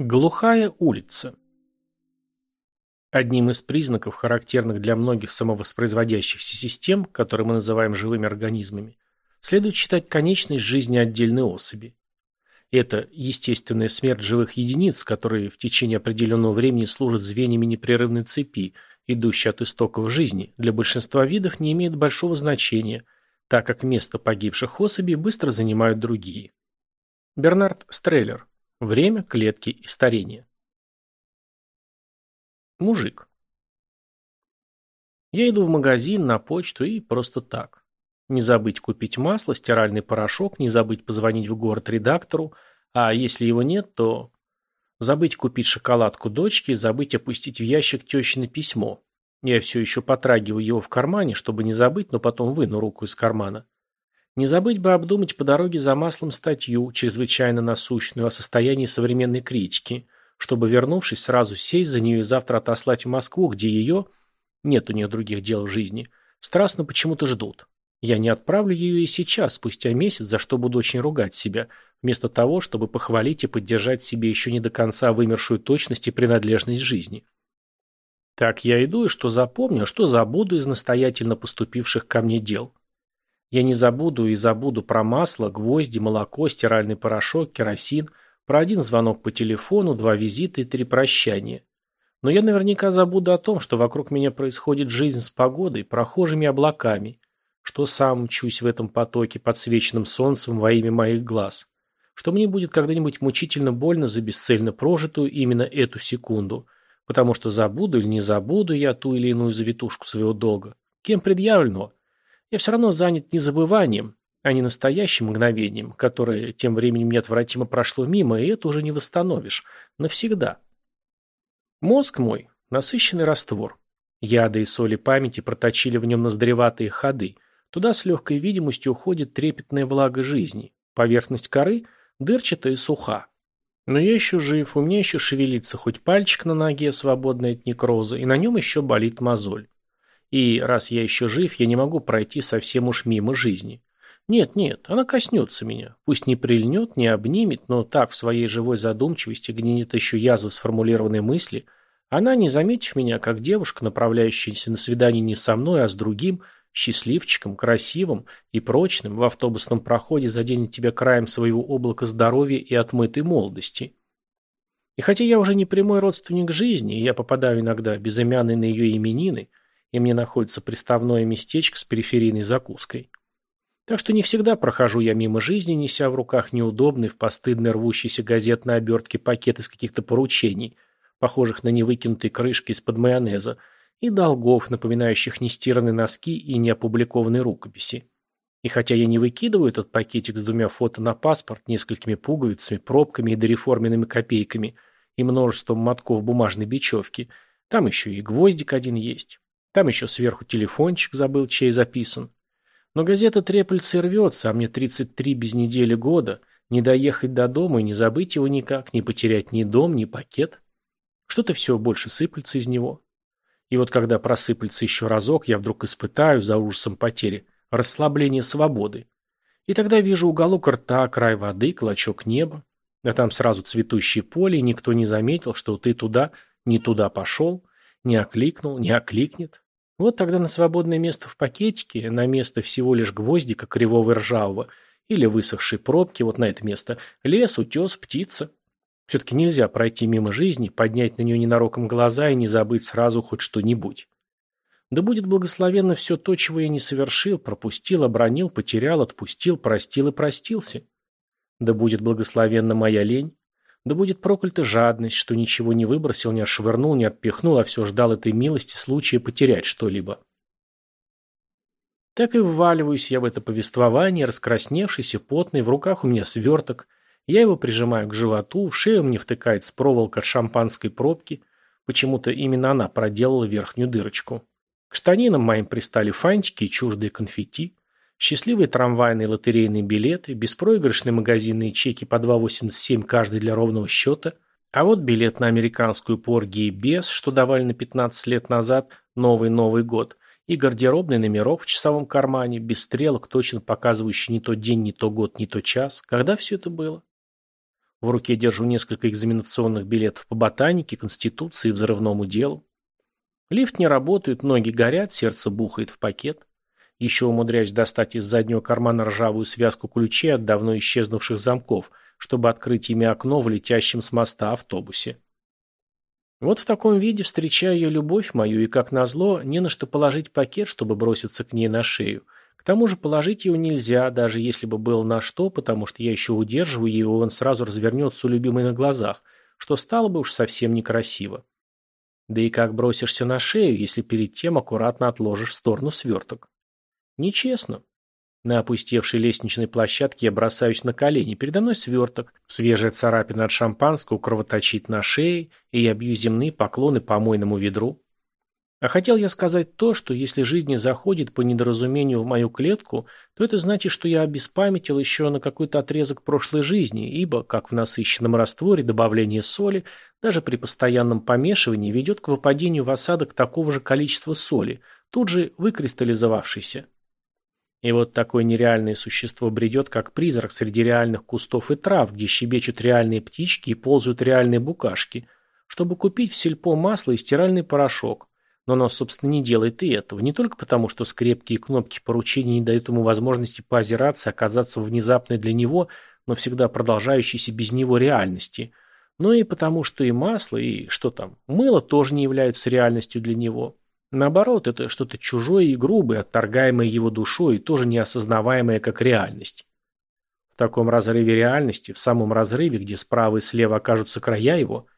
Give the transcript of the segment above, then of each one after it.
Глухая улица. Одним из признаков, характерных для многих самовоспроизводящихся систем, которые мы называем живыми организмами, следует считать конечность жизни отдельной особи. Это естественная смерть живых единиц, которые в течение определенного времени служат звеньями непрерывной цепи, идущей от истоков жизни, для большинства видов не имеет большого значения, так как место погибших особей быстро занимают другие. Бернард Стреллер Время, клетки и старение. Мужик. Я иду в магазин, на почту и просто так. Не забыть купить масло, стиральный порошок, не забыть позвонить в город редактору, а если его нет, то забыть купить шоколадку дочке и забыть опустить в ящик тещино письмо. Я все еще потрагиваю его в кармане, чтобы не забыть, но потом выну руку из кармана. Не забыть бы обдумать по дороге за маслом статью, чрезвычайно насущную, о состоянии современной критики, чтобы, вернувшись, сразу сесть за нее и завтра отослать в Москву, где ее, нет у нее других дел в жизни, страстно почему-то ждут. Я не отправлю ее и сейчас, спустя месяц, за что буду очень ругать себя, вместо того, чтобы похвалить и поддержать себе еще не до конца вымершую точность и принадлежность жизни. Так я иду и что запомню, что забуду из настоятельно поступивших ко мне дел. Я не забуду и забуду про масло, гвозди, молоко, стиральный порошок, керосин, про один звонок по телефону, два визита и три прощания. Но я наверняка забуду о том, что вокруг меня происходит жизнь с погодой, прохожими облаками, что сам мчусь в этом потоке, подсвеченном солнцем во имя моих глаз, что мне будет когда-нибудь мучительно больно за бесцельно прожитую именно эту секунду, потому что забуду или не забуду я ту или иную завитушку своего долга. Кем предъявлено? Я все равно занят не забыванием, а не настоящим мгновением, которое тем временем неотвратимо прошло мимо, и это уже не восстановишь. Навсегда. Мозг мой – насыщенный раствор. Яды и соли памяти проточили в нем ноздреватые ходы. Туда с легкой видимостью уходит трепетная влага жизни. Поверхность коры дырчатая и суха. Но я еще жив, у меня еще шевелится хоть пальчик на ноге, свободный от некроза, и на нем еще болит мозоль. И раз я еще жив, я не могу пройти совсем уж мимо жизни. Нет, нет, она коснется меня. Пусть не прильнет, не обнимет, но так в своей живой задумчивости гнинет еще язва сформулированной мысли. Она, не заметив меня, как девушка, направляющаяся на свидание не со мной, а с другим, счастливчиком, красивым и прочным, в автобусном проходе заденет тебя краем своего облака здоровья и отмытой молодости. И хотя я уже не прямой родственник жизни, и я попадаю иногда безымянный на ее именины, и мне находится приставное местечко с периферийной закуской. Так что не всегда прохожу я мимо жизни, неся в руках неудобный, в постыдно рвущейся газетной обертке пакет из каких-то поручений, похожих на невыкинутые крышки из-под майонеза, и долгов, напоминающих нестиранные носки и неопубликованные рукописи. И хотя я не выкидываю этот пакетик с двумя фото на паспорт, несколькими пуговицами, пробками и дореформенными копейками и множеством мотков бумажной бечевки, там еще и гвоздик один есть. Там еще сверху телефончик забыл, чей записан. Но газета треплется рвется, а мне 33 без недели года. Не доехать до дома и не забыть его никак, не потерять ни дом, ни пакет. Что-то все больше сыплется из него. И вот когда просыплется еще разок, я вдруг испытаю, за ужасом потери, расслабление свободы. И тогда вижу уголок рта, край воды, клочок неба. А там сразу цветущее поле, и никто не заметил, что ты туда, не туда пошел, не окликнул, не окликнет. Вот тогда на свободное место в пакетике, на место всего лишь гвоздика кривого ржавого, или высохшей пробки, вот на это место, лес, утес, птица. Все-таки нельзя пройти мимо жизни, поднять на нее ненароком глаза и не забыть сразу хоть что-нибудь. Да будет благословенно все то, чего я не совершил, пропустил, обронил, потерял, отпустил, простил и простился. Да будет благословенна моя лень, да будет проклята жадность, что ничего не выбросил, не отшвырнул, не отпихнул, а все ждал этой милости случая потерять что-либо. Так и вваливаюсь я в это повествование, раскрасневшийся, потный, в руках у меня сверток. Я его прижимаю к животу, в шею мне втыкается проволока от шампанской пробки. Почему-то именно она проделала верхнюю дырочку. К штанинам моим пристали фантики и чуждые конфетти. Счастливые трамвайные лотерейные билеты, беспроигрышные магазинные чеки по 2,87 каждый для ровного счета, а вот билет на американскую порги без, что давали на 15 лет назад, новый Новый год, и гардеробный номерок в часовом кармане, без стрелок, точно показывающий не то день, не то год, не то час. Когда все это было? В руке держу несколько экзаменационных билетов по ботанике, конституции и взрывному делу. Лифт не работает, ноги горят, сердце бухает в пакет. Еще умудряюсь достать из заднего кармана ржавую связку ключей от давно исчезнувших замков, чтобы открыть ими окно в летящем с моста автобусе. Вот в таком виде встречаю ее любовь мою, и, как назло, не на что положить пакет, чтобы броситься к ней на шею. К тому же положить его нельзя, даже если бы было на что, потому что я еще удерживаю его, и он сразу развернется у любимой на глазах, что стало бы уж совсем некрасиво. Да и как бросишься на шею, если перед тем аккуратно отложишь в сторону сверток? Нечестно. На опустевшей лестничной площадке я бросаюсь на колени. Передо мной сверток. Свежая царапина от шампанского кровоточит на шее, и я бью земные поклоны помойному ведру. А хотел я сказать то, что если жизнь не заходит по недоразумению в мою клетку, то это значит, что я обеспамятил еще на какой-то отрезок прошлой жизни, ибо, как в насыщенном растворе, добавление соли, даже при постоянном помешивании, ведет к выпадению в осадок такого же количества соли, тут же выкристаллизовавшейся. И вот такое нереальное существо бредет, как призрак среди реальных кустов и трав, где щебечут реальные птички и ползают реальные букашки, чтобы купить в сельпо масло и стиральный порошок, но оно, собственно, не делает и этого. Не только потому, что скрепки и кнопки поручения не дают ему возможности поозираться, оказаться внезапной для него, но всегда продолжающейся без него реальности. Но и потому, что и масло, и что там, мыло тоже не являются реальностью для него. Наоборот, это что-то чужое и грубое, отторгаемое его душой тоже неосознаваемое как реальность. В таком разрыве реальности, в самом разрыве, где справа и слева окажутся края его –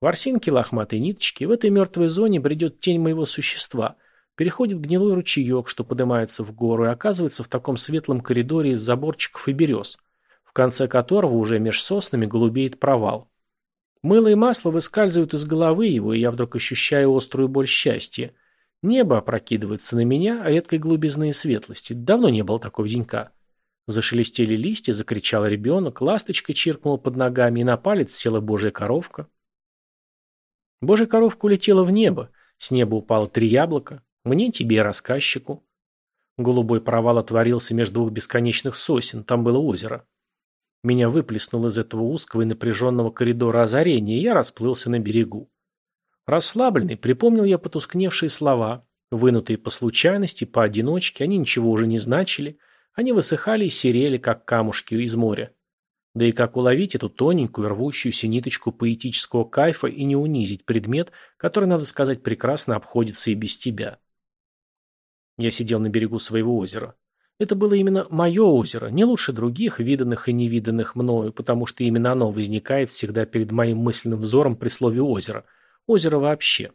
Ворсинки лохматой ниточки, в этой мертвой зоне бредет тень моего существа, переходит гнилой ручеек, что поднимается в гору, и оказывается в таком светлом коридоре из заборчиков и берез, в конце которого уже меж соснами голубеет провал. Мыло и масло выскальзывают из головы его, и я вдруг ощущаю острую боль счастья. Небо опрокидывается на меня, редкой глубизны светлости. Давно не было такого денька. Зашелестели листья, закричал ребенок, ласточка чиркнула под ногами, и на палец села божья коровка. Божья коровка улетела в небо. С неба упало три яблока. Мне, тебе, рассказчику. Голубой провал отворился между двух бесконечных сосен. Там было озеро. Меня выплеснул из этого узкого и напряженного коридора озарения, и я расплылся на берегу. Расслабленный, припомнил я потускневшие слова, вынутые по случайности, поодиночке, они ничего уже не значили, они высыхали и серели, как камушки из моря. Да и как уловить эту тоненькую, рвущуюся ниточку поэтического кайфа и не унизить предмет, который, надо сказать, прекрасно обходится и без тебя. Я сидел на берегу своего озера. Это было именно мое озеро, не лучше других, виданных и невиданных мною, потому что именно оно возникает всегда перед моим мысленным взором при слове «озеро». Озеро вообще.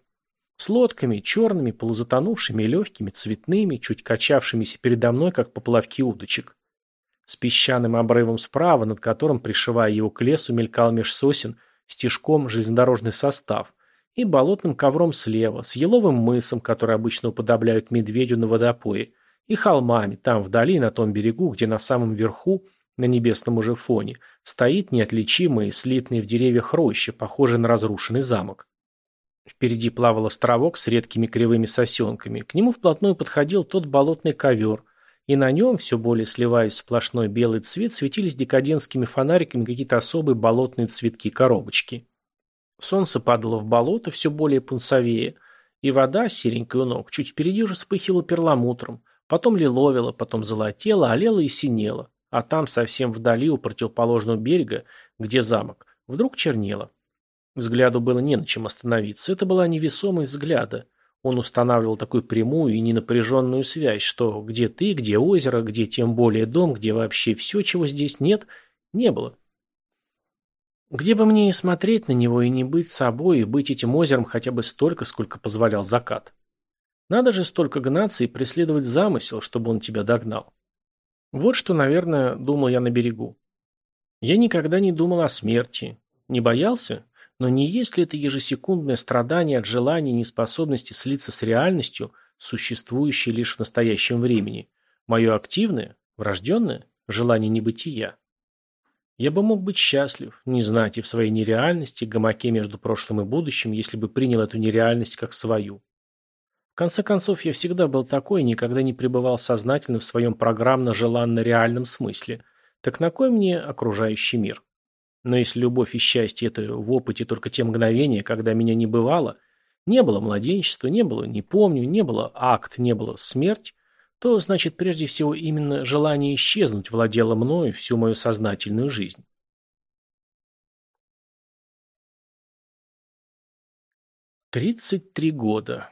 С лодками, черными, полузатонувшими, легкими, цветными, чуть качавшимися передо мной, как поплавки удочек с песчаным обрывом справа, над которым, пришивая его к лесу, мелькал меж сосен стежком железнодорожный состав, и болотным ковром слева, с еловым мысом, который обычно уподобляют медведю на водопое, и холмами, там вдали, на том берегу, где на самом верху, на небесном уже фоне, стоит неотличимый, слитный в деревьях роща, похожий на разрушенный замок. Впереди плавал островок с редкими кривыми сосенками. К нему вплотную подходил тот болотный ковер – и на нем, все более сливаясь в сплошной белый цвет, светились декадентскими фонариками какие-то особые болотные цветки-коробочки. Солнце падало в болото все более пунцовее, и вода, серенькая у ног, чуть впереди уже вспыхивала перламутром, потом лиловила, потом золотела, олела и синела, а там, совсем вдали, у противоположного берега, где замок, вдруг чернело. Взгляду было не на чем остановиться, это была невесомость взгляда, он устанавливал такую прямую и ненапряженную связь, что где ты, где озеро, где тем более дом, где вообще все, чего здесь нет, не было. Где бы мне и смотреть на него, и не быть собой, и быть этим озером хотя бы столько, сколько позволял закат. Надо же столько гнаться и преследовать замысел, чтобы он тебя догнал. Вот что, наверное, думал я на берегу. Я никогда не думал о смерти. Не боялся? Но не есть ли это ежесекундное страдание от желания и неспособности слиться с реальностью, существующей лишь в настоящем времени, мое активное, врожденное желание небытия? Я бы мог быть счастлив, не знать и в своей нереальности, гамаке между прошлым и будущим, если бы принял эту нереальность как свою. В конце концов, я всегда был такой и никогда не пребывал сознательно в своем программно-желанно-реальном смысле. Так на кой мне окружающий мир? Но если любовь и счастье – это в опыте только те мгновения, когда меня не бывало, не было младенчества, не было «не помню», не было акт, не было смерть, то, значит, прежде всего именно желание исчезнуть владело мною всю мою сознательную жизнь. Тридцать три года.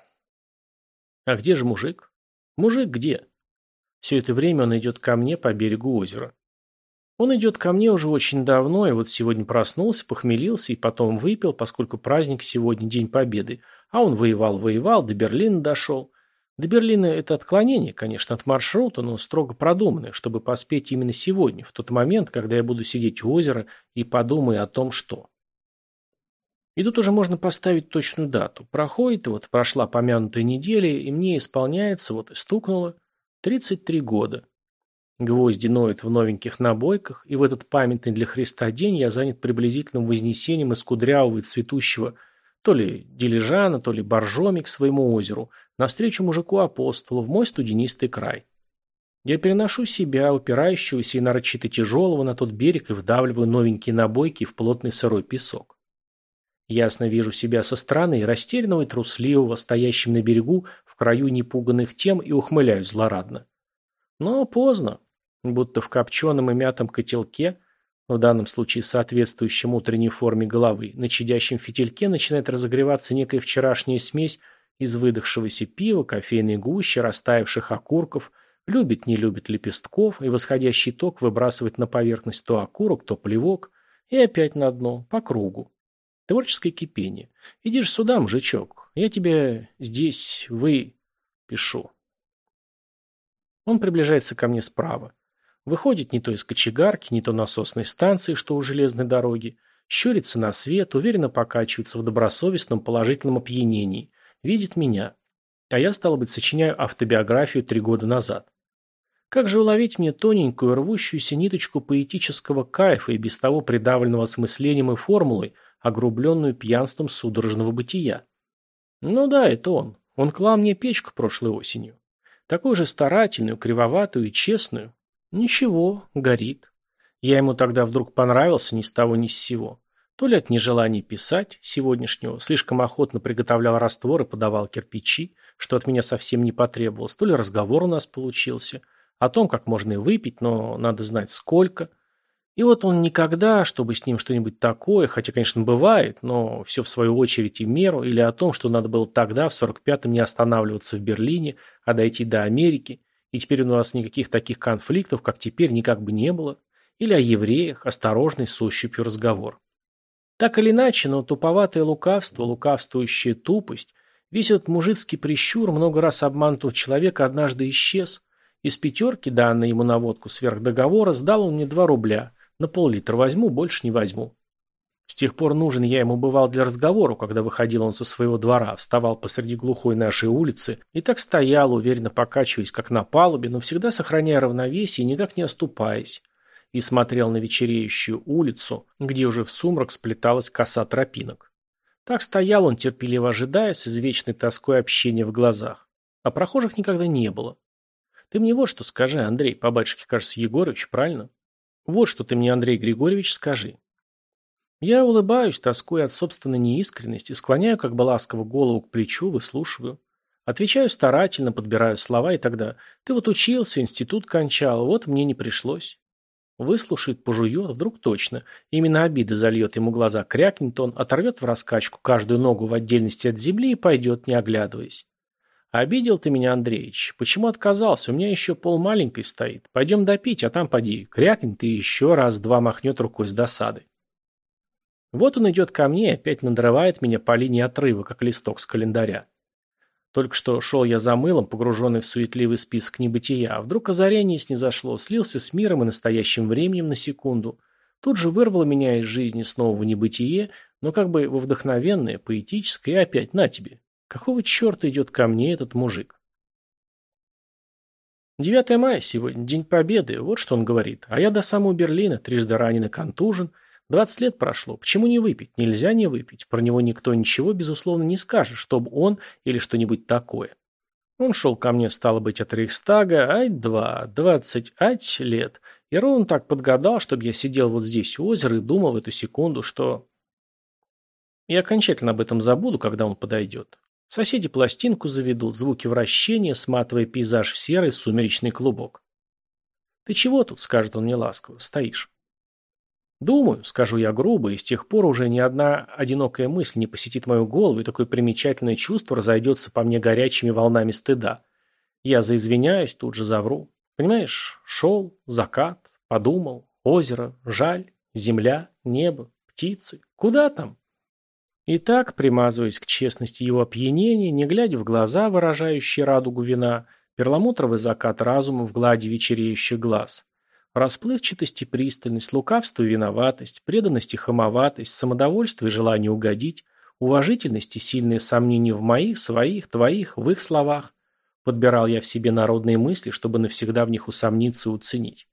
А где же мужик? Мужик где? Все это время он идет ко мне по берегу озера. Он идет ко мне уже очень давно, и вот сегодня проснулся, похмелился и потом выпил, поскольку праздник сегодня, День Победы, а он воевал-воевал, до Берлина дошел. До Берлина это отклонение, конечно, от маршрута, но строго продуманное, чтобы поспеть именно сегодня, в тот момент, когда я буду сидеть у озера и подумаю о том, что. И тут уже можно поставить точную дату. Проходит, вот прошла помянутая неделя, и мне исполняется, вот стукнуло, 33 года. Гвозди ноют в новеньких набойках, и в этот памятный для Христа день я занят приблизительным вознесением из кудрявого и цветущего то ли дилижана, то ли боржоми к своему озеру, навстречу мужику-апостолу в мой студенистый край. Я переношу себя, упирающегося и нарочито тяжелого, на тот берег и вдавливаю новенькие набойки в плотный сырой песок. Ясно вижу себя со стороны, растерянного и трусливого, стоящим на берегу, в краю непуганных тем, и ухмыляюсь злорадно. Но поздно. Будто в копченом и мятом котелке, в данном случае соответствующем утренней форме головы, на чадящем фитильке начинает разогреваться некая вчерашняя смесь из выдохшегося пива, кофейной гущи, растаявших окурков, любит, не любит лепестков, и восходящий ток выбрасывает на поверхность то окурок, то плевок, и опять на дно, по кругу. Творческое кипение. Идишь сюда, мужичок, я тебе здесь, вы, пишу. Он приближается ко мне справа. Выходит не то из кочегарки, не то насосной станции, что у железной дороги, щурится на свет, уверенно покачивается в добросовестном положительном опьянении, видит меня. А я, стало быть, сочиняю автобиографию три года назад. Как же уловить мне тоненькую, рвущуюся ниточку поэтического кайфа и без того придавленного осмыслением и формулой, огрубленную пьянством судорожного бытия? Ну да, это он. Он клал мне печку прошлой осенью. Такую же старательную, кривоватую и честную. Ничего, горит. Я ему тогда вдруг понравился ни с того ни с сего. То ли от нежелания писать сегодняшнего, слишком охотно приготовлял раствор и подавал кирпичи, что от меня совсем не потребовалось, то ли разговор у нас получился, о том, как можно и выпить, но надо знать сколько – и вот он никогда, чтобы с ним что-нибудь такое, хотя, конечно, бывает, но все в свою очередь и меру, или о том, что надо было тогда, в 45-м, не останавливаться в Берлине, а дойти до Америки, и теперь у нас никаких таких конфликтов, как теперь, никак бы не было, или о евреях, осторожный с ощупью разговор. Так или иначе, но туповатое лукавство, лукавствующая тупость, весь этот мужицкий прищур, много раз обманутого человека однажды исчез. Из пятерки, данной ему на водку сверх договора, сдал он мне два рубля – на пол-литра возьму, больше не возьму. С тех пор нужен я ему бывал для разговора, когда выходил он со своего двора, вставал посреди глухой нашей улицы и так стоял, уверенно покачиваясь, как на палубе, но всегда сохраняя равновесие и никак не оступаясь, и смотрел на вечереющую улицу, где уже в сумрак сплеталась коса тропинок. Так стоял он, терпеливо ожидая, с извечной тоской общения в глазах. А прохожих никогда не было. Ты мне вот что скажи, Андрей, по батюшке, кажется, Егорович, правильно? Вот что ты мне, Андрей Григорьевич, скажи. Я улыбаюсь, тоскуя от собственной неискренности, склоняю как бы ласково голову к плечу, выслушиваю. Отвечаю старательно, подбираю слова, и тогда «Ты вот учился, институт кончал, вот мне не пришлось». Выслушает, пожует, вдруг точно. Именно обида зальет ему глаза, крякнет он, оторвет в раскачку каждую ногу в отдельности от земли и пойдет, не оглядываясь. «Обидел ты меня, Андреич. Почему отказался? У меня еще пол маленькой стоит. Пойдем допить, а там поди. Крякнет и еще раз-два махнет рукой с досады». Вот он идет ко мне опять надрывает меня по линии отрыва, как листок с календаря. Только что шел я за мылом, погруженный в суетливый список небытия, а вдруг озарение снизошло, слился с миром и настоящим временем на секунду. Тут же вырвало меня из жизни снова в небытие, но как бы во вдохновенное, поэтическое, и опять на тебе. Какого черта идет ко мне этот мужик? 9 мая сегодня, День Победы, вот что он говорит. А я до самого Берлина, трижды ранен и контужен. 20 лет прошло, почему не выпить? Нельзя не выпить. Про него никто ничего, безусловно, не скажет, чтобы он или что-нибудь такое. Он шел ко мне, стало быть, от Рейхстага, ать два, двадцать ать лет, Я ровно так подгадал, чтобы я сидел вот здесь у озера и думал в эту секунду, что... Я окончательно об этом забуду, когда он подойдет. Соседи пластинку заведут, звуки вращения, сматывая пейзаж в серый сумеречный клубок. «Ты чего тут?» — скажет он мне ласково. «Стоишь». «Думаю», — скажу я грубо, и с тех пор уже ни одна одинокая мысль не посетит мою голову, и такое примечательное чувство разойдется по мне горячими волнами стыда. Я заизвиняюсь, тут же завру. Понимаешь, шел, закат, подумал, озеро, жаль, земля, небо, птицы. Куда там? И так, примазываясь к честности его опьянения, не глядя в глаза, выражающие радугу вина, перламутровый закат разума в глади вечереющих глаз. Расплывчатость и пристальность, лукавство и виноватость, преданность и хамоватость, самодовольство и желание угодить, уважительность и сильные сомнения в моих, своих, твоих, в их словах. Подбирал я в себе народные мысли, чтобы навсегда в них усомниться и уценить.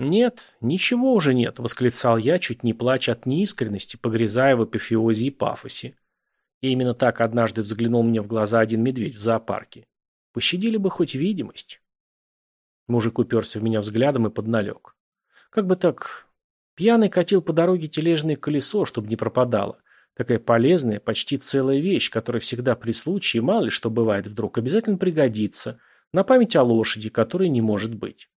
«Нет, ничего уже нет», — восклицал я, чуть не плача от неискренности, погрязая в эпифиозе и пафосе. И именно так однажды взглянул мне в глаза один медведь в зоопарке. Пощадили бы хоть видимость. Мужик уперся в меня взглядом и подналег. Как бы так... Пьяный катил по дороге тележное колесо, чтобы не пропадало. Такая полезная, почти целая вещь, которая всегда при случае, мало ли что бывает вдруг, обязательно пригодится. На память о лошади, которой не может быть.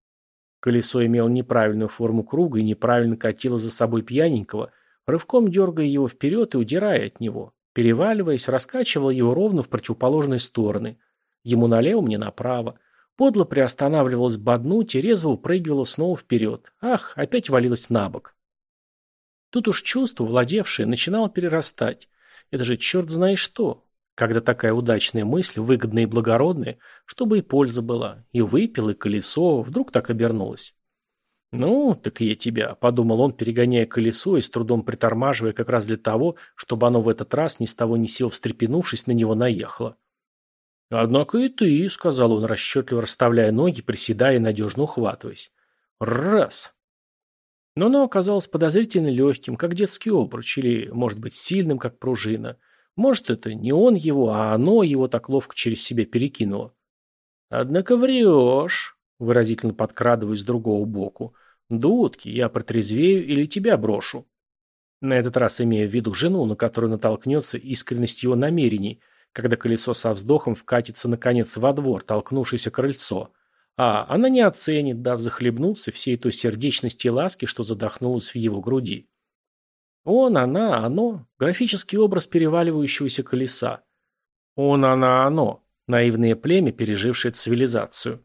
Колесо имело неправильную форму круга и неправильно катило за собой пьяненького, рывком дергая его вперед и удирая от него. Переваливаясь, раскачивал его ровно в противоположные стороны. Ему налево, мне направо. Подло приостанавливалась боднуть и резво упрыгивала снова вперед. Ах, опять валилась на бок. Тут уж чувство, владевшее, начинало перерастать. Это же черт знает что. Когда такая удачная мысль, выгодная и благородная, чтобы и польза была, и выпил, и колесо, вдруг так обернулось. «Ну, так и я тебя», — подумал он, перегоняя колесо и с трудом притормаживая как раз для того, чтобы оно в этот раз ни с того ни сил встрепенувшись на него наехало. «Однако и ты», — сказал он, расчетливо расставляя ноги, приседая и надежно ухватываясь. «Раз». Но оно оказалось подозрительно легким, как детский обруч, или, может быть, сильным, как пружина — может, это не он его, а оно его так ловко через себя перекинуло. Однако врешь, выразительно подкрадываясь с другого боку. Дудки, я протрезвею или тебя брошу. На этот раз имея в виду жену, на которую натолкнется искренность его намерений, когда колесо со вздохом вкатится наконец во двор, толкнувшееся крыльцо. А она не оценит, дав захлебнуться всей той сердечности и ласки, что задохнулась в его груди. Он, она, оно – графический образ переваливающегося колеса. Он, она, оно – наивное племя, пережившее цивилизацию.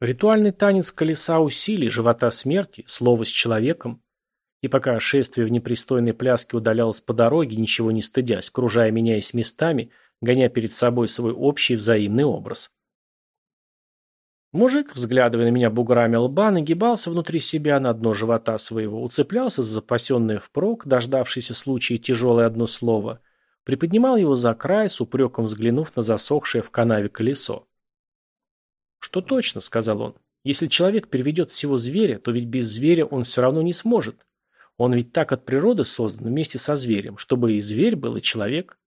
Ритуальный танец колеса усилий, живота смерти, слово с человеком. И пока шествие в непристойной пляске удалялось по дороге, ничего не стыдясь, кружая меняясь местами, гоня перед собой свой общий взаимный образ. Мужик, взглядывая на меня буграми лба, нагибался внутри себя на дно живота своего, уцеплялся за запасенное впрок, дождавшийся случая тяжелое одно слово, приподнимал его за край, с упреком взглянув на засохшее в канаве колесо. «Что точно», — сказал он, — «если человек переведет всего зверя, то ведь без зверя он все равно не сможет. Он ведь так от природы создан вместе со зверем, чтобы и зверь был, и человек.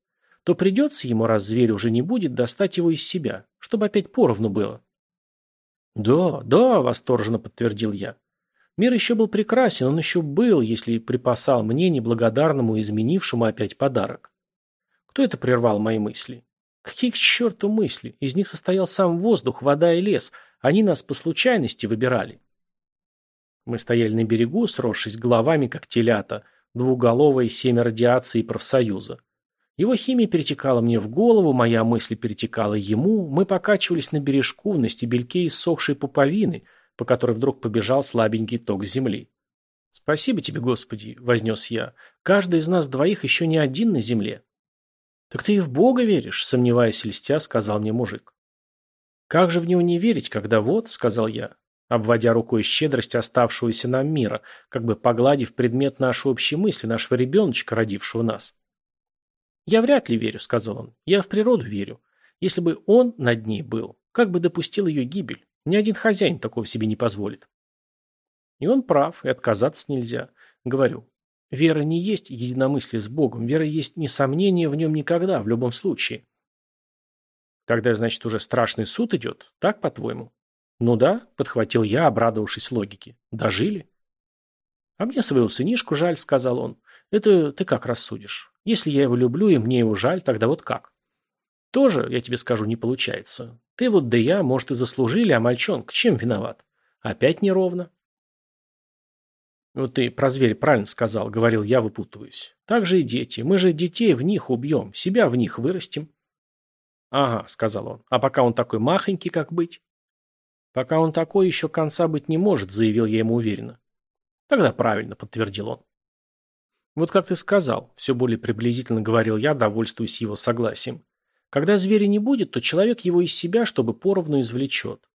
То придется ему, раз зверь уже не будет, достать его из себя, чтобы опять поровну было». «Да, да», — восторженно подтвердил я. Мир еще был прекрасен, он еще был, если припасал мне, неблагодарному изменившему опять подарок. Кто это прервал мои мысли? Какие к черту мысли? Из них состоял сам воздух, вода и лес. Они нас по случайности выбирали. Мы стояли на берегу, сросшись головами, как телята, двуголовые семя радиации профсоюза. Его химия перетекала мне в голову, моя мысль перетекала ему, мы покачивались на бережку, на стебельке иссохшей пуповины, по которой вдруг побежал слабенький ток земли. «Спасибо тебе, Господи!» — вознес я. «Каждый из нас двоих еще не один на земле». «Так ты и в Бога веришь?» — сомневаясь льстя, сказал мне мужик. «Как же в него не верить, когда вот», — сказал я, обводя рукой щедрость оставшегося нам мира, как бы погладив предмет нашей общей мысли, нашего ребеночка, родившего нас. «Я вряд ли верю», — сказал он. «Я в природу верю. Если бы он над ней был, как бы допустил ее гибель? Ни один хозяин такого себе не позволит». И он прав, и отказаться нельзя. Говорю, вера не есть единомыслие с Богом, вера есть несомнение в нем никогда, в любом случае. Тогда, значит, уже страшный суд идет, так, по-твоему? Ну да, подхватил я, обрадовавшись логике. Дожили. А мне своего сынишку жаль, сказал он. Это ты как рассудишь? Если я его люблю и мне его жаль, тогда вот как? Тоже, я тебе скажу, не получается. Ты вот да я, может, и заслужили, а мальчонка чем виноват? Опять неровно. Вот ты про зверь правильно сказал, говорил я, выпутываюсь. Так же и дети. Мы же детей в них убьем, себя в них вырастим. Ага, сказал он. А пока он такой махонький, как быть? Пока он такой, еще конца быть не может, заявил я ему уверенно. Тогда правильно, подтвердил он. Вот как ты сказал, все более приблизительно говорил я, довольствуясь его согласием. Когда зверя не будет, то человек его из себя, чтобы поровну извлечет.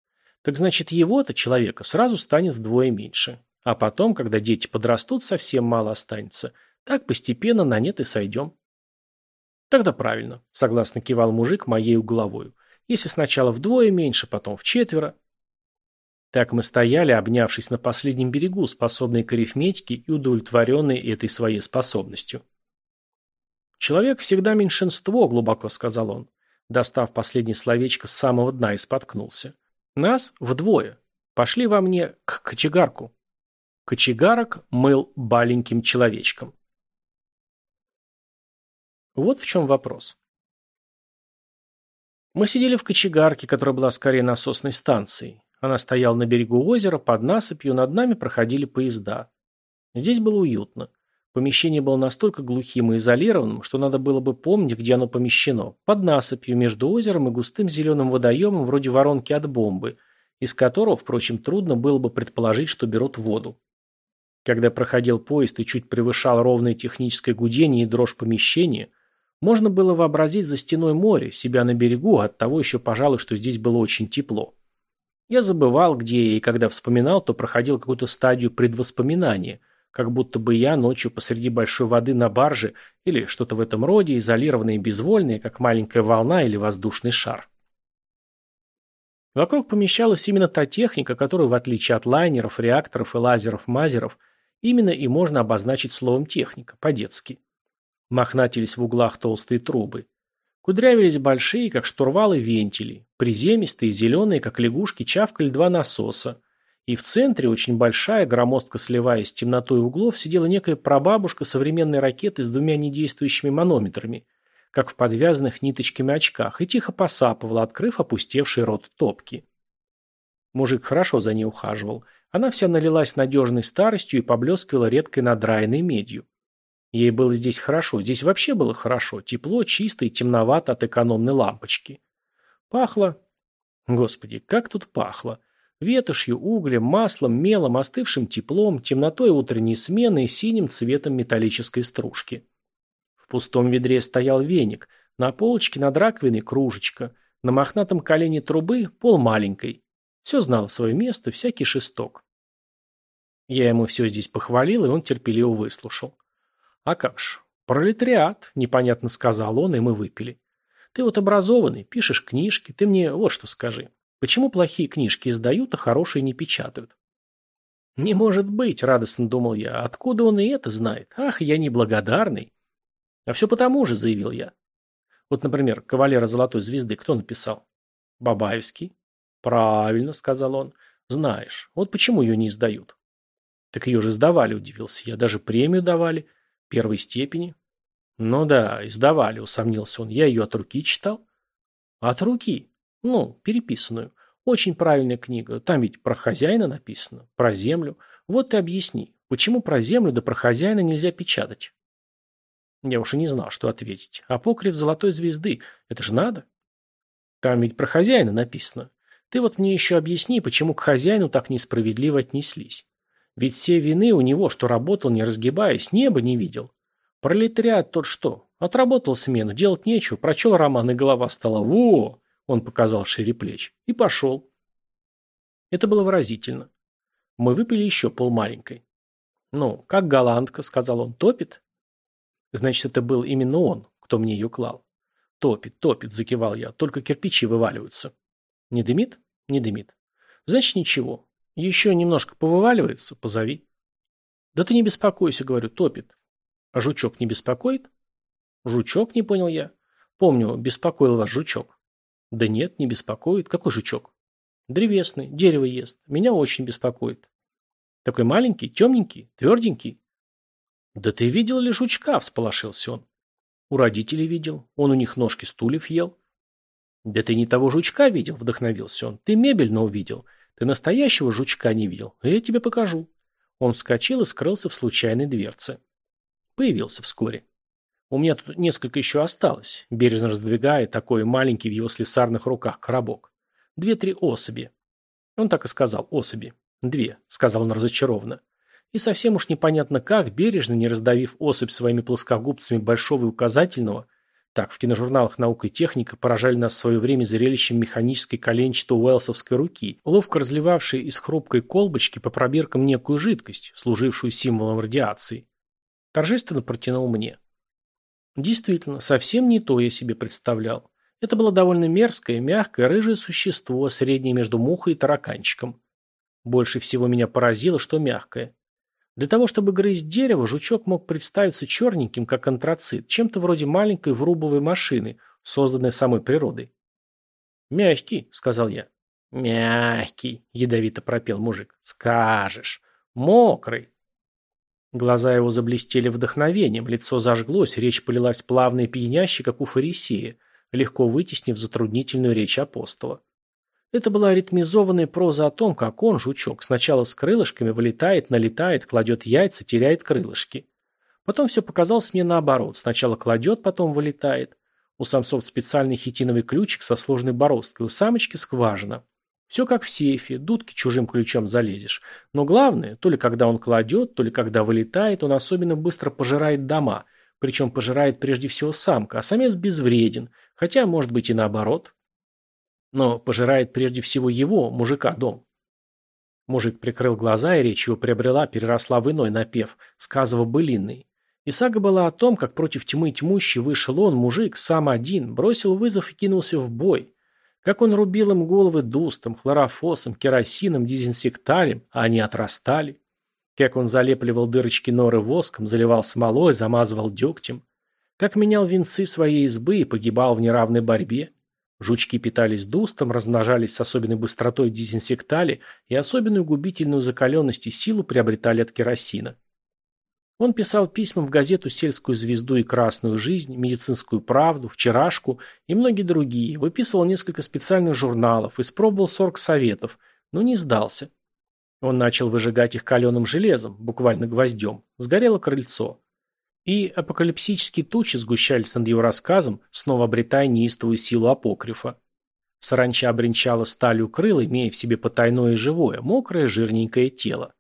Так значит, его-то, человека, сразу станет вдвое меньше. А потом, когда дети подрастут, совсем мало останется. Так постепенно на нет и сойдем. Тогда правильно, согласно кивал мужик моей головою. Если сначала вдвое меньше, потом в четверо. Так мы стояли, обнявшись на последнем берегу, способные к арифметике и удовлетворенные этой своей способностью. «Человек всегда меньшинство», — глубоко сказал он. Достав последнее словечко с самого дна и споткнулся. «Нас вдвое. Пошли во мне к кочегарку». Кочегарок мыл маленьким человечком. Вот в чем вопрос. Мы сидели в кочегарке, которая была скорее насосной станцией. Она стояла на берегу озера, под насыпью, над нами проходили поезда. Здесь было уютно. Помещение было настолько глухим и изолированным, что надо было бы помнить, где оно помещено. Под насыпью, между озером и густым зеленым водоемом, вроде воронки от бомбы, из которого, впрочем, трудно было бы предположить, что берут воду. Когда проходил поезд и чуть превышал ровное техническое гудение и дрожь помещения, можно было вообразить за стеной море, себя на берегу, от того еще, пожалуй, что здесь было очень тепло. Я забывал, где и когда вспоминал, то проходил какую-то стадию предвоспоминания – как будто бы я ночью посреди большой воды на барже или что-то в этом роде, изолированные и безвольные, как маленькая волна или воздушный шар. Вокруг помещалась именно та техника, которую, в отличие от лайнеров, реакторов и лазеров-мазеров, именно и можно обозначить словом техника, по-детски. Мохнатились в углах толстые трубы. Кудрявились большие, как штурвалы, вентили. Приземистые, зеленые, как лягушки, чавкали два насоса. И в центре, очень большая, громоздко сливаясь с темнотой углов, сидела некая прабабушка современной ракеты с двумя недействующими манометрами, как в подвязанных ниточками очках, и тихо посапывала, открыв опустевший рот топки. Мужик хорошо за ней ухаживал. Она вся налилась надежной старостью и поблескивала редкой надраенной медью. Ей было здесь хорошо, здесь вообще было хорошо, тепло, чисто и темновато от экономной лампочки. Пахло... Господи, как тут пахло! Ветошью, углем, маслом, мелом, остывшим теплом, темнотой утренней смены и синим цветом металлической стружки. В пустом ведре стоял веник, на полочке над раковиной кружечка, на мохнатом колене трубы пол маленькой. Все знал свое место, всякий шесток. Я ему все здесь похвалил, и он терпеливо выслушал. А как ж, пролетариат, непонятно сказал он, и мы выпили. Ты вот образованный, пишешь книжки, ты мне вот что скажи. Почему плохие книжки издают, а хорошие не печатают? Не может быть, радостно думал я. Откуда он и это знает? Ах, я неблагодарный. А все потому же, заявил я. Вот, например, «Кавалера Золотой Звезды» кто написал? Бабаевский. Правильно, сказал он. Знаешь, вот почему ее не издают. Так ее же сдавали, удивился я. Даже премию давали. Первой степени. Ну да, издавали, усомнился он. Я ее от руки читал. От руки? Ну, переписанную. Очень правильная книга. Там ведь про хозяина написано, про землю. Вот ты объясни, почему про землю да про хозяина нельзя печатать? Я уж и не знал, что ответить. Апокриф золотой звезды. Это же надо. Там ведь про хозяина написано. Ты вот мне еще объясни, почему к хозяину так несправедливо отнеслись. Ведь все вины у него, что работал, не разгибаясь, неба не видел. Пролетариат тот что? Отработал смену, делать нечего, прочел роман, и голова стала «Во!» Он показал шире плеч. И пошел. Это было выразительно. Мы выпили еще полмаленькой. «Ну, как голландка», — сказал он, — «топит?» Значит, это был именно он, кто мне ее клал. «Топит, топит», — закивал я, — «только кирпичи вываливаются». «Не дымит?» «Не дымит». «Значит, ничего. Еще немножко повываливается, позови». «Да ты не беспокойся», — говорю, — «топит». «А жучок не беспокоит?» «Жучок?» — не понял я. «Помню, беспокоил вас жучок». Да нет, не беспокоит. Какой жучок? Древесный, дерево ест. Меня очень беспокоит. Такой маленький, темненький, тверденький. Да ты видел ли жучка, всполошился он. У родителей видел. Он у них ножки стульев ел. Да ты не того жучка видел, вдохновился он. Ты мебельно увидел. Ты настоящего жучка не видел. Я тебе покажу. Он вскочил и скрылся в случайной дверце. Появился вскоре. У меня тут несколько еще осталось, бережно раздвигая такой маленький в его слесарных руках коробок. Две-три особи. Он так и сказал, особи. Две, сказал он разочарованно. И совсем уж непонятно как, бережно, не раздавив особь своими плоскогубцами большого и указательного, так, в киножурналах «Наука и техника» поражали нас в свое время зрелищем механической коленчато-уэлсовской руки, ловко разливавшей из хрупкой колбочки по пробиркам некую жидкость, служившую символом радиации. Торжественно протянул мне. Действительно, совсем не то я себе представлял. Это было довольно мерзкое, мягкое, рыжее существо, среднее между мухой и тараканчиком. Больше всего меня поразило, что мягкое. Для того, чтобы грызть дерево, жучок мог представиться черненьким, как антрацит, чем-то вроде маленькой врубовой машины, созданной самой природой. «Мягкий», — сказал я. «Мягкий», — ядовито пропел мужик. «Скажешь. Мокрый». Глаза его заблестели вдохновением, лицо зажглось, речь полилась плавно и пьяняще, как у фарисея, легко вытеснив затруднительную речь апостола. Это была ритмизованная проза о том, как он, жучок, сначала с крылышками вылетает, налетает, кладет яйца, теряет крылышки. Потом все показалось мне наоборот. Сначала кладет, потом вылетает. У самцов специальный хитиновый ключик со сложной бороздкой, у самочки скважина. Все как в сейфе, дудки чужим ключом залезешь. Но главное, то ли когда он кладет, то ли когда вылетает, он особенно быстро пожирает дома. Причем пожирает прежде всего самка, а самец безвреден. Хотя, может быть, и наоборот. Но пожирает прежде всего его, мужика, дом. Мужик прикрыл глаза, и речь его приобрела, переросла в иной напев, сказово-былинный. И сага была о том, как против тьмы тьмущий вышел он, мужик, сам один, бросил вызов и кинулся в бой. Как он рубил им головы дустом, хлорофосом, керосином, дезинсекталем, а они отрастали. Как он залепливал дырочки норы воском, заливал смолой, замазывал дегтем. Как менял венцы своей избы и погибал в неравной борьбе. Жучки питались дустом, размножались с особенной быстротой дезинсектали и особенную губительную закаленность и силу приобретали от керосина. Он писал письма в газету «Сельскую звезду» и «Красную жизнь», «Медицинскую правду», «Вчерашку» и многие другие, выписывал несколько специальных журналов, испробовал 40 советов, но не сдался. Он начал выжигать их каленым железом, буквально гвоздем. Сгорело крыльцо. И апокалипсические тучи сгущались над его рассказом, снова обретая неистовую силу апокрифа. Саранча обренчала сталью крыл, имея в себе потайное живое, мокрое, жирненькое тело.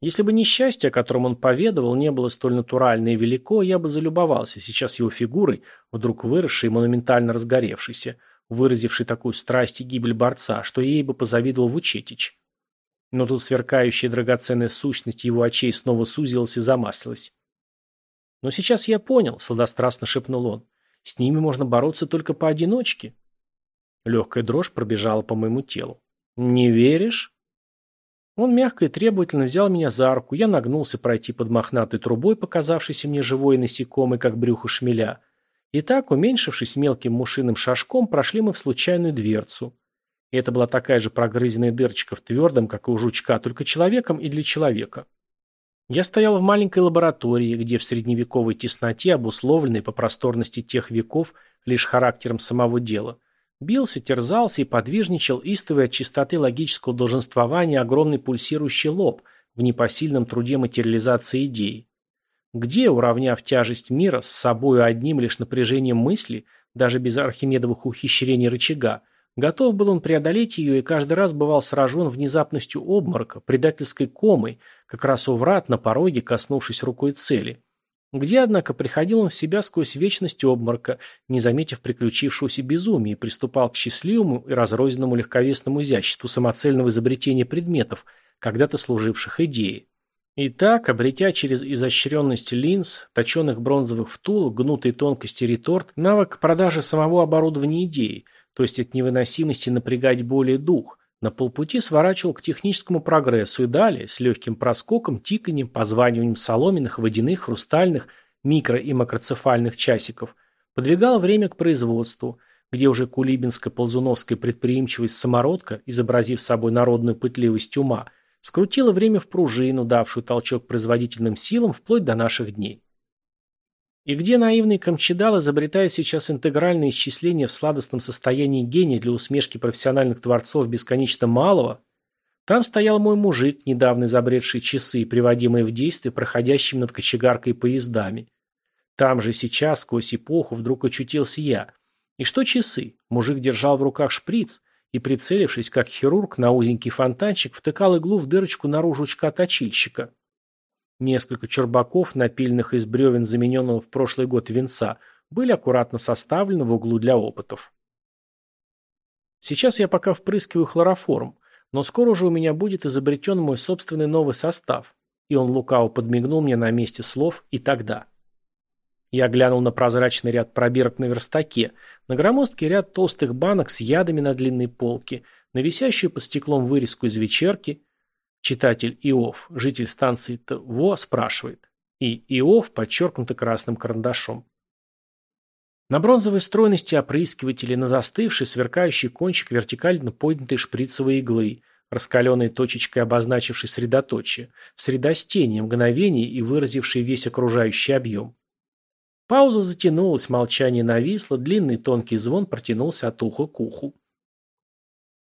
Если бы несчастье, о котором он поведывал, не было столь натурально и велико, я бы залюбовался сейчас его фигурой, вдруг выросшей и монументально разгоревшейся, выразившей такую страсть и гибель борца, что ей бы позавидовал Вучетич. Но тут сверкающая драгоценная сущность его очей снова сузилась и замаслилась. «Но сейчас я понял», — сладострастно шепнул он, — «с ними можно бороться только поодиночке». Легкая дрожь пробежала по моему телу. «Не веришь?» Он мягко и требовательно взял меня за руку, я нагнулся пройти под мохнатой трубой, показавшейся мне живой и насекомой, как брюхо шмеля. И так, уменьшившись мелким мушиным шажком, прошли мы в случайную дверцу. И это была такая же прогрызенная дырочка в твердом, как и у жучка, только человеком и для человека. Я стоял в маленькой лаборатории, где в средневековой тесноте, обусловленной по просторности тех веков лишь характером самого дела – Бился, терзался и подвижничал, истовый от чистоты логического долженствования огромный пульсирующий лоб в непосильном труде материализации идеи. Где, уравняв тяжесть мира с собою одним лишь напряжением мысли, даже без архимедовых ухищрений рычага, готов был он преодолеть ее и каждый раз бывал сражен внезапностью обморока, предательской комой, как раз у врат на пороге, коснувшись рукой цели – где, однако, приходил он в себя сквозь вечность обморока, не заметив приключившегося безумия, и приступал к счастливому и разрозненному легковесному изяществу самоцельного изобретения предметов, когда-то служивших идее. И так, обретя через изощренность линз, точеных бронзовых втулок, гнутой тонкости реторт, навык продажи самого оборудования идеи, то есть от невыносимости напрягать более дух, на полпути сворачивал к техническому прогрессу и далее, с легким проскоком, тиканьем, позваниванием соломенных, водяных, хрустальных, микро- и макроцефальных часиков, подвигал время к производству, где уже кулибинско-ползуновская предприимчивость самородка, изобразив собой народную пытливость ума, скрутила время в пружину, давшую толчок производительным силам вплоть до наших дней. И где наивный Камчедал изобретает сейчас интегральное исчисление в сладостном состоянии гения для усмешки профессиональных творцов бесконечно малого, там стоял мой мужик, недавно изобретший часы, приводимые в действие проходящими над кочегаркой поездами. Там же сейчас, сквозь эпоху, вдруг очутился я. И что часы? Мужик держал в руках шприц и, прицелившись, как хирург, на узенький фонтанчик, втыкал иглу в дырочку наружу очка точильщика. Несколько чурбаков, напильных из бревен замененного в прошлый год венца, были аккуратно составлены в углу для опытов. Сейчас я пока впрыскиваю хлороформ, но скоро уже у меня будет изобретен мой собственный новый состав. И он лукаво подмигнул мне на месте слов «и тогда». Я глянул на прозрачный ряд пробирок на верстаке, на громоздкий ряд толстых банок с ядами на длинной полке, на висящую под стеклом вырезку из вечерки. Читатель Иов, житель станции ТВО, спрашивает. И Иов подчеркнуто красным карандашом. На бронзовой стройности опрыскивателя, на застывший, сверкающий кончик вертикально поднятой шприцевой иглы, раскаленной точечкой обозначившей средоточие, средостение, мгновение и выразивший весь окружающий объем. Пауза затянулась, молчание нависло, длинный тонкий звон протянулся от уха к уху.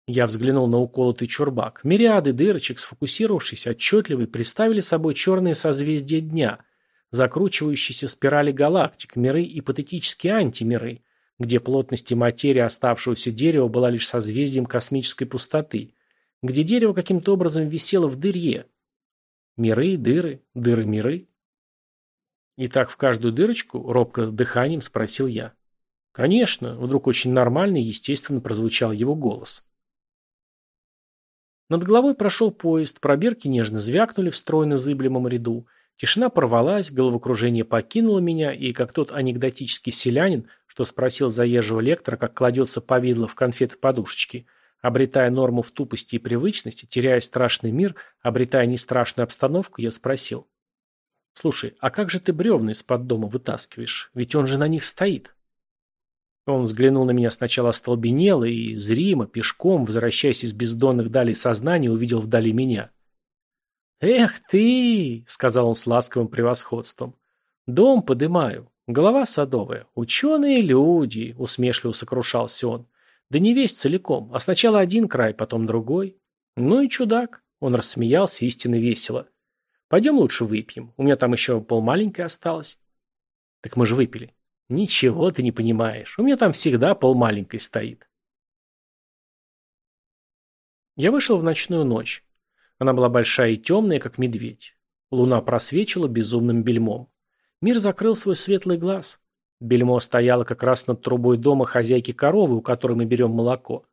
Я взглянул на уколотый чурбак. Мириады дырочек, сфокусировавшись, отчетливо, представили собой черные созвездия дня, закручивающиеся спирали галактик, миры и патетические антимиры, где плотность и материя оставшегося дерева была лишь созвездием космической пустоты, где дерево каким-то образом висело в дырье. Миры, дыры, дыры-миры. И так в каждую дырочку, робко дыханием спросил я. Конечно, вдруг очень нормально и естественно прозвучал его голос. Над головой прошел поезд, пробирки нежно звякнули в стройно зыблемом ряду. Тишина порвалась, головокружение покинуло меня, и как тот анекдотический селянин, что спросил заезжего лектора, как кладется повидло в конфеты подушечки, обретая норму в тупости и привычности, теряя страшный мир, обретая нестрашную обстановку, я спросил. «Слушай, а как же ты бревна из-под дома вытаскиваешь? Ведь он же на них стоит». Он взглянул на меня сначала остолбенело и, зримо, пешком, возвращаясь из бездонных далей сознания, увидел вдали меня. «Эх ты!» — сказал он с ласковым превосходством. «Дом подымаю. Голова садовая. Ученые люди!» — усмешливо сокрушался он. «Да не весь целиком, а сначала один край, потом другой. Ну и чудак!» — он рассмеялся истинно весело. Пойдем лучше выпьем. У меня там еще полмаленькой осталось. Так мы же выпили. Ничего ты не понимаешь. У меня там всегда полмаленькой стоит. Я вышел в ночную ночь. Она была большая и темная, как медведь. Луна просвечила безумным бельмом. Мир закрыл свой светлый глаз. Бельмо стояло как раз над трубой дома хозяйки коровы, у которой мы берем молоко.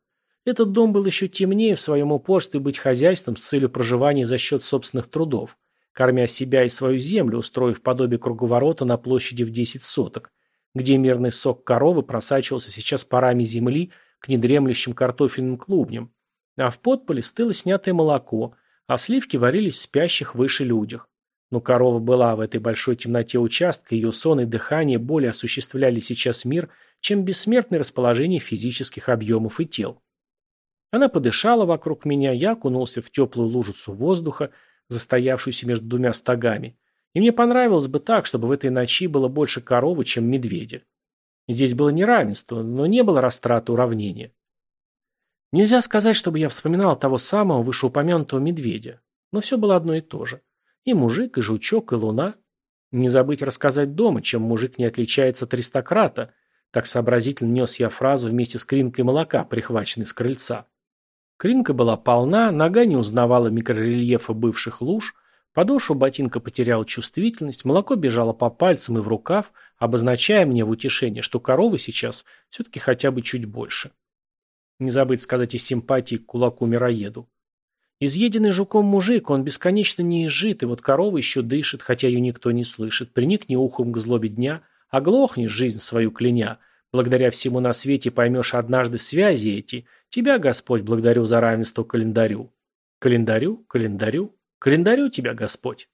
Этот дом был еще темнее в своем упорстве быть хозяйством с целью проживания за счет собственных трудов кормя себя и свою землю, устроив подобие круговорота на площади в 10 соток, где мирный сок коровы просачивался сейчас парами земли к недремлющим картофельным клубням, а в подполе стыло снятое молоко, а сливки варились в спящих выше людях. Но корова была в этой большой темноте участка, ее сон и дыхание более осуществляли сейчас мир, чем бессмертное расположение физических объемов и тел. Она подышала вокруг меня, я окунулся в теплую лужицу воздуха, застоявшуюся между двумя стогами. И мне понравилось бы так, чтобы в этой ночи было больше коровы, чем медведя. Здесь было неравенство, но не было растраты уравнения. Нельзя сказать, чтобы я вспоминал того самого вышеупомянутого медведя, но все было одно и то же. И мужик, и жучок, и луна. Не забыть рассказать дома, чем мужик не отличается от аристократа, так сообразительно нес я фразу вместе с кринкой молока, прихваченной с крыльца. Кринка была полна, нога не узнавала микрорельефа бывших луж, подошва ботинка потеряла чувствительность, молоко бежало по пальцам и в рукав, обозначая мне в утешение, что коровы сейчас все-таки хотя бы чуть больше. Не забыть сказать и симпатии к кулаку-мироеду. Изъеденный жуком мужик, он бесконечно не изжит, и вот корова еще дышит, хотя ее никто не слышит, приникни ухом к злобе дня, оглохнешь жизнь свою кляня – Благодаря всему на свете поймешь однажды связи эти. Тебя, Господь, благодарю за равенство календарю. Календарю, календарю, календарю тебя, Господь.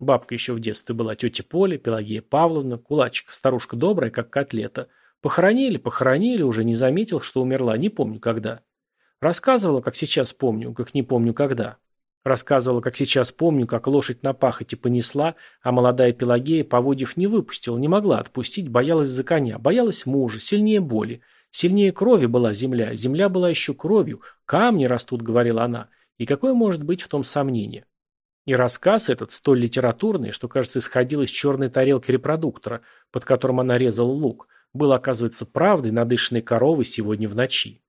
Бабка еще в детстве была тетя Поля, Пелагея Павловна, кулачик, старушка добрая, как котлета. Похоронили, похоронили, уже не заметил, что умерла, не помню когда. Рассказывала, как сейчас помню, как не помню когда. Рассказывала, как сейчас помню, как лошадь на пахоте понесла, а молодая Пелагея, поводив, не выпустила, не могла отпустить, боялась за коня, боялась мужа, сильнее боли. Сильнее крови была земля, земля была еще кровью, камни растут, говорила она. И какое может быть в том сомнение? И рассказ этот, столь литературный, что, кажется, исходил из черной тарелки репродуктора, под которым она резала лук, был, оказывается, правдой надышанной коровой сегодня в ночи.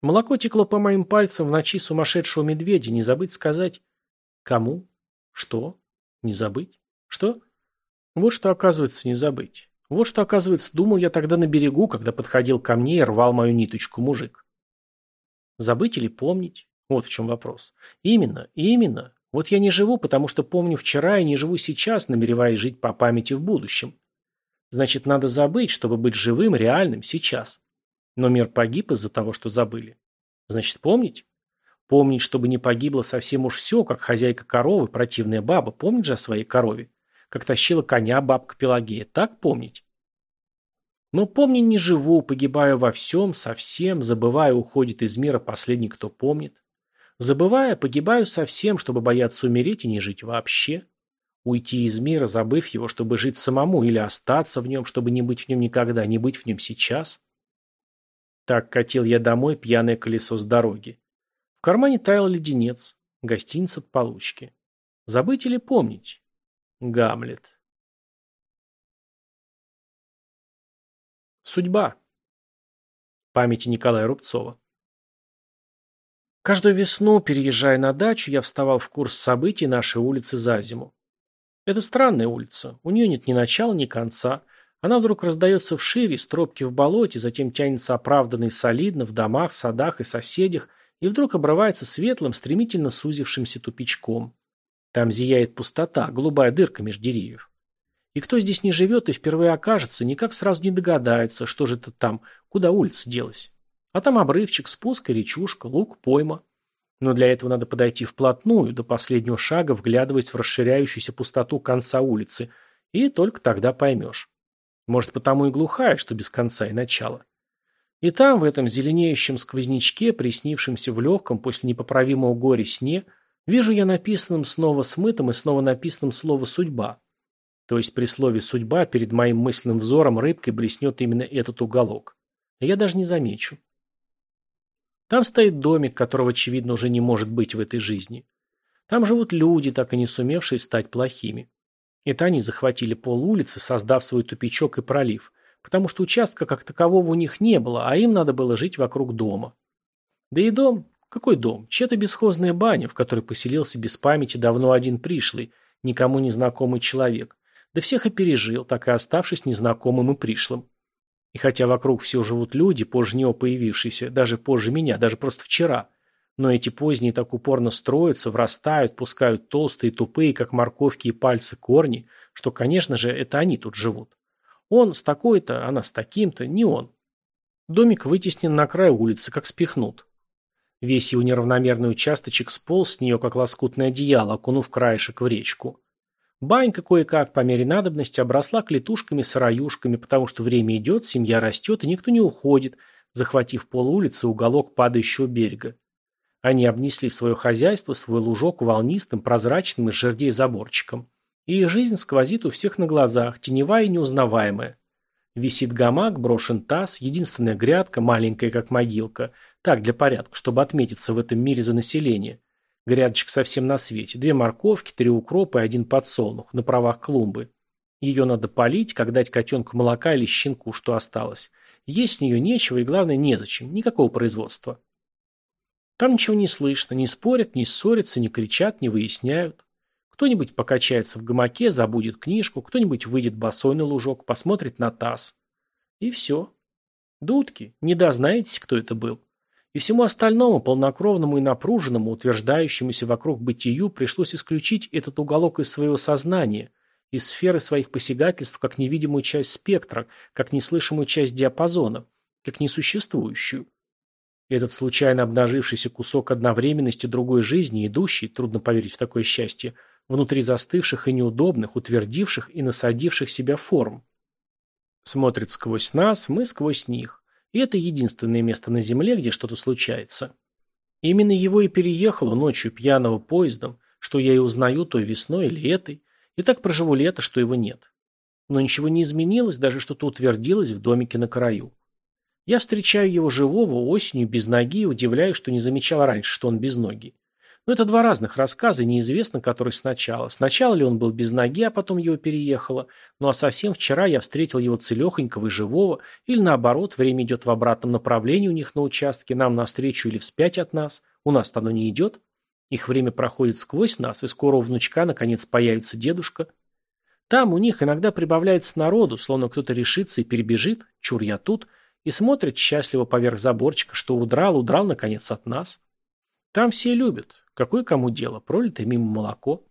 Молоко текло по моим пальцам в ночи сумасшедшего медведя, не забыть сказать. Кому? Что? Не забыть? Что? Вот что, оказывается, не забыть. Вот что, оказывается, думал я тогда на берегу, когда подходил ко мне и рвал мою ниточку мужик. Забыть или помнить? Вот в чем вопрос. Именно, именно. Вот я не живу, потому что помню вчера и не живу сейчас, намереваясь жить по памяти в будущем. Значит, надо забыть, чтобы быть живым, реальным сейчас. Но мир погиб из-за того, что забыли. Значит, помнить? Помнить, чтобы не погибло совсем уж все, как хозяйка коровы, противная баба, помнит же о своей корове? Как тащила коня бабка Пелагея, так помнить? Но помни не живу, погибаю во всем, совсем, забывая, уходит из мира последний, кто помнит. Забывая, погибаю совсем, чтобы бояться умереть и не жить вообще. Уйти из мира, забыв его, чтобы жить самому, или остаться в нем, чтобы не быть в нем никогда, не быть в нем сейчас. Так катил я домой пьяное колесо с дороги. В кармане таял леденец, гостиниц от получки. Забыть или помнить? Гамлет. Судьба. Памяти Николая Рубцова. Каждую весну, переезжая на дачу, я вставал в курс событий нашей улицы за зиму. Это странная улица. У нее нет ни начала, ни конца. Она вдруг раздается вшире, из тропки в болоте, затем тянется оправданно и солидно в домах, садах и соседях, и вдруг обрывается светлым, стремительно сузившимся тупичком. Там зияет пустота, голубая дырка между деревьев. И кто здесь не живет и впервые окажется, никак сразу не догадается, что же это там, куда улица делась. А там обрывчик, спуск речушка, луг, пойма. Но для этого надо подойти вплотную, до последнего шага, вглядываясь в расширяющуюся пустоту конца улицы, и только тогда поймешь. Может, потому и глухая, что без конца и начала. И там, в этом зеленеющем сквознячке, приснившемся в легком после непоправимого горя сне, вижу я написанным снова смытым и снова написанным слово «судьба». То есть при слове «судьба» перед моим мысленным взором рыбкой блеснет именно этот уголок. А я даже не замечу. Там стоит домик, которого, очевидно, уже не может быть в этой жизни. Там живут люди, так и не сумевшие стать плохими. Это они захватили пол улицы, создав свой тупичок и пролив, потому что участка как такового у них не было, а им надо было жить вокруг дома. Да и дом... Какой дом? Чья-то бесхозная баня, в которой поселился без памяти давно один пришлый, никому не знакомый человек. Да всех и пережил, так и оставшись незнакомым и пришлым. И хотя вокруг все живут люди, позже него появившиеся, даже позже меня, даже просто вчера – но эти поздние так упорно строятся, врастают, пускают толстые, тупые, как морковки и пальцы корни, что, конечно же, это они тут живут. Он с такой-то, она с таким-то, не он. Домик вытеснен на край улицы, как спихнут. Весь его неравномерный участочек сполз с нее, как лоскутное одеяло, окунув краешек в речку. Банька кое-как по мере надобности обросла клетушками-сыроюшками, потому что время идет, семья растет, и никто не уходит, захватив пол улицы уголок падающего берега. Они обнесли свое хозяйство, свой лужок волнистым, прозрачным из жердей заборчиком. И их жизнь сквозит у всех на глазах, теневая и неузнаваемая. Висит гамак, брошен таз, единственная грядка, маленькая как могилка. Так, для порядка, чтобы отметиться в этом мире за население. Грядочка совсем на свете. Две морковки, три укропа и один подсолнух, на правах клумбы. Ее надо полить, как дать котенку молока или щенку, что осталось. Есть с нее нечего и, главное, незачем. Никакого производства. Там ничего не слышно, не спорят, не ссорятся, не кричат, не выясняют. Кто-нибудь покачается в гамаке, забудет книжку, кто-нибудь выйдет босой на лужок, посмотрит на таз. И все. Дудки, не дознаетесь, кто это был. И всему остальному, полнокровному и напруженному, утверждающемуся вокруг бытию, пришлось исключить этот уголок из своего сознания, из сферы своих посягательств, как невидимую часть спектра, как неслышимую часть диапазона, как несуществующую. Этот случайно обнажившийся кусок одновременности другой жизни, идущий, трудно поверить в такое счастье, внутри застывших и неудобных, утвердивших и насадивших себя форм. Смотрит сквозь нас, мы сквозь них. И это единственное место на Земле, где что-то случается. Именно его и переехало ночью пьяного поездом, что я и узнаю той весной или этой, и так проживу лето, что его нет. Но ничего не изменилось, даже что-то утвердилось в домике на краю. Я встречаю его живого осенью без ноги и удивляюсь, что не замечал раньше, что он без ноги. Но это два разных рассказа, неизвестно, который сначала. Сначала ли он был без ноги, а потом его переехало. Ну а совсем вчера я встретил его целехонького и живого, или наоборот, время идет в обратном направлении у них на участке, нам навстречу или вспять от нас. У нас-то оно не идет. Их время проходит сквозь нас, и скоро у внучка наконец появится дедушка. Там у них иногда прибавляется народу, словно кто-то решится и перебежит, чур я тут, и смотрит счастливо поверх заборчика, что удрал, удрал наконец от нас. Там все любят. Какое кому дело, пролитое мимо молоко?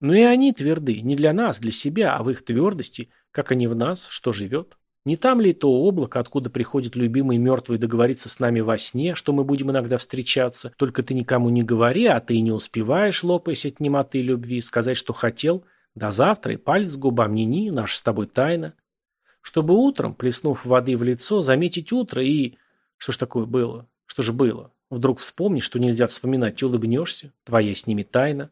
Но и они тверды, не для нас, для себя, а в их твердости, как они в нас, что живет. Не там ли то облако, откуда приходит любимый мертвый договориться с нами во сне, что мы будем иногда встречаться, только ты никому не говори, а ты и не успеваешь, лопаясь от немоты любви, сказать, что хотел, до завтра и палец губам ни-ни, наша с тобой тайна. Чтобы утром, плеснув воды в лицо, заметить утро и... Что ж такое было? Что же было? Вдруг вспомнишь, что нельзя вспоминать, улыбнешься, твоя с ними тайна.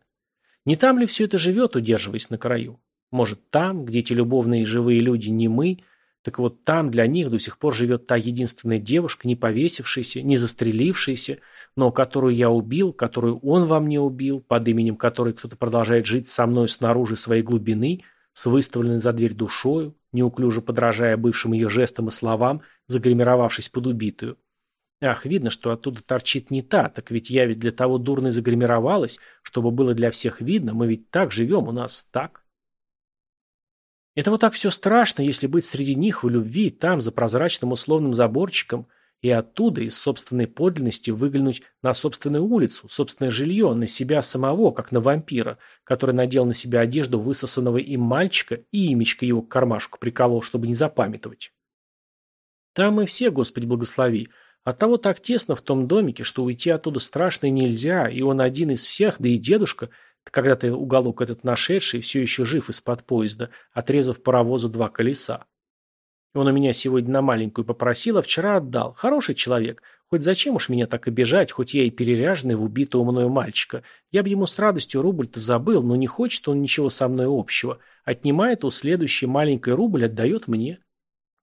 Не там ли все это живет, удерживаясь на краю? Может, там, где эти любовные и живые люди не мы, так вот там для них до сих пор живет та единственная девушка, не повесившаяся, не застрелившаяся, но которую я убил, которую он во мне убил, под именем которой кто-то продолжает жить со мной снаружи своей глубины, с выставленной за дверь душою, неуклюже подражая бывшим ее жестам и словам, загримировавшись под убитую. Ах, видно, что оттуда торчит не та, так ведь я ведь для того дурно и загримировалась, чтобы было для всех видно, мы ведь так живем, у нас так. Это вот так все страшно, если быть среди них в любви, там, за прозрачным условным заборчиком, и оттуда, из собственной подлинности, выглянуть на собственную улицу, собственное жилье, на себя самого, как на вампира, который надел на себя одежду высосанного им мальчика и имечко его к кармашку приколол, чтобы не запамятовать. Там мы все, Господи благослови, Оттого так тесно в том домике, что уйти оттуда страшно и нельзя, и он один из всех, да и дедушка, когда-то уголок этот нашедший, все еще жив из-под поезда, отрезав паровозу два колеса. Он у меня сегодня на маленькую попросил, а вчера отдал. Хороший человек. Хоть зачем уж меня так обижать, хоть я и переряженный в убитого мною мальчика. Я бы ему с радостью рубль-то забыл, но не хочет он ничего со мной общего. Отнимает у следующий маленький рубль, отдает мне.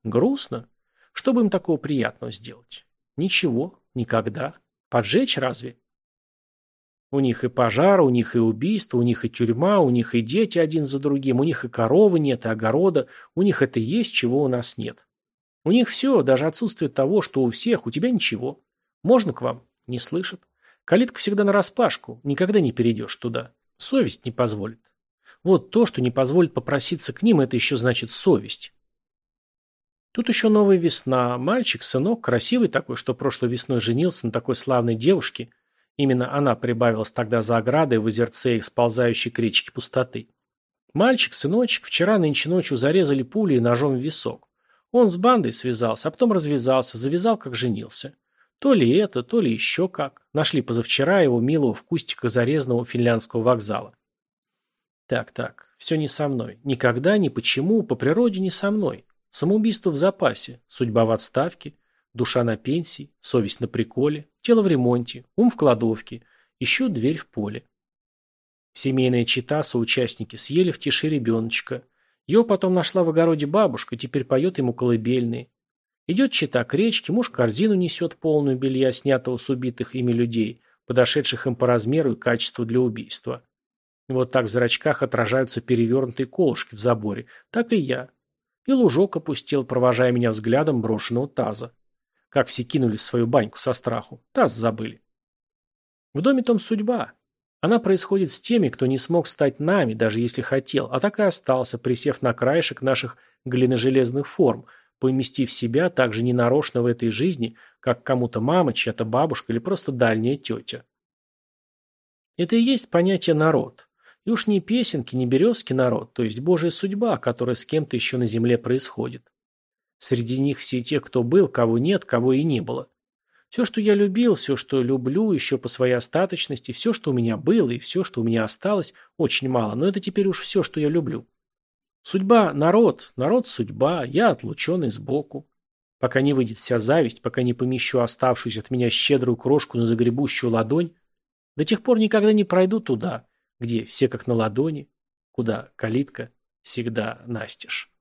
Грустно. Что бы им такого приятного сделать? Ничего, никогда. Поджечь разве? У них и пожар, у них и убийство, у них и тюрьма, у них и дети один за другим, у них и коровы нет, и огорода, у них это есть, чего у нас нет. У них все, даже отсутствие того, что у всех, у тебя ничего. Можно к вам? Не слышат. Калитка всегда нараспашку, никогда не перейдешь туда. Совесть не позволит. Вот то, что не позволит попроситься к ним, это еще значит совесть. Тут еще новая весна. Мальчик, сынок, красивый такой, что прошлой весной женился на такой славной девушке. Именно она прибавилась тогда за оградой в озерце их сползающей к речке пустоты. Мальчик, сыночек, вчера нынче ночью зарезали пулей ножом в висок. Он с бандой связался, а потом развязался, завязал, как женился. То ли это, то ли еще как. Нашли позавчера его милого в кустиках зарезанного финляндского вокзала. Так, так, все не со мной. Никогда, ни почему, по природе не со мной. Самоубийство в запасе, судьба в отставке, душа на пенсии, совесть на приколе, тело в ремонте, ум в кладовке, еще дверь в поле. Семейная чита, соучастники, съели в тиши ребеночка. Его потом нашла в огороде бабушка, теперь поет ему колыбельные. Идет чита к речке, муж корзину несет полную белья, снятого с убитых ими людей, подошедших им по размеру и качеству для убийства. Вот так в зрачках отражаются перевернутые колышки в заборе. Так и я. И лужок опустил, провожая меня взглядом брошенного таза. Как все кинулись в свою баньку со страху. Таз забыли. В доме том судьба. Она происходит с теми, кто не смог стать нами, даже если хотел, а так и остался, присев на краешек наших глиножелезных форм, поместив себя так же ненарочно в этой жизни, как кому-то мама, чья-то бабушка или просто дальняя тетя. Это и есть понятие «народ». И уж не песенки, не березки народ, то есть Божья судьба, которая с кем-то еще на земле происходит. Среди них все те, кто был, кого нет, кого и не было. Все, что я любил, все, что люблю, еще по своей остаточности, все, что у меня было и все, что у меня осталось, очень мало, но это теперь уж все, что я люблю. Судьба – народ, народ – судьба, я отлученный сбоку. Пока не выйдет вся зависть, пока не помещу оставшуюся от меня щедрую крошку на загребущую ладонь, до тех пор никогда не пройду туда, где все как на ладони, куда калитка всегда настежь.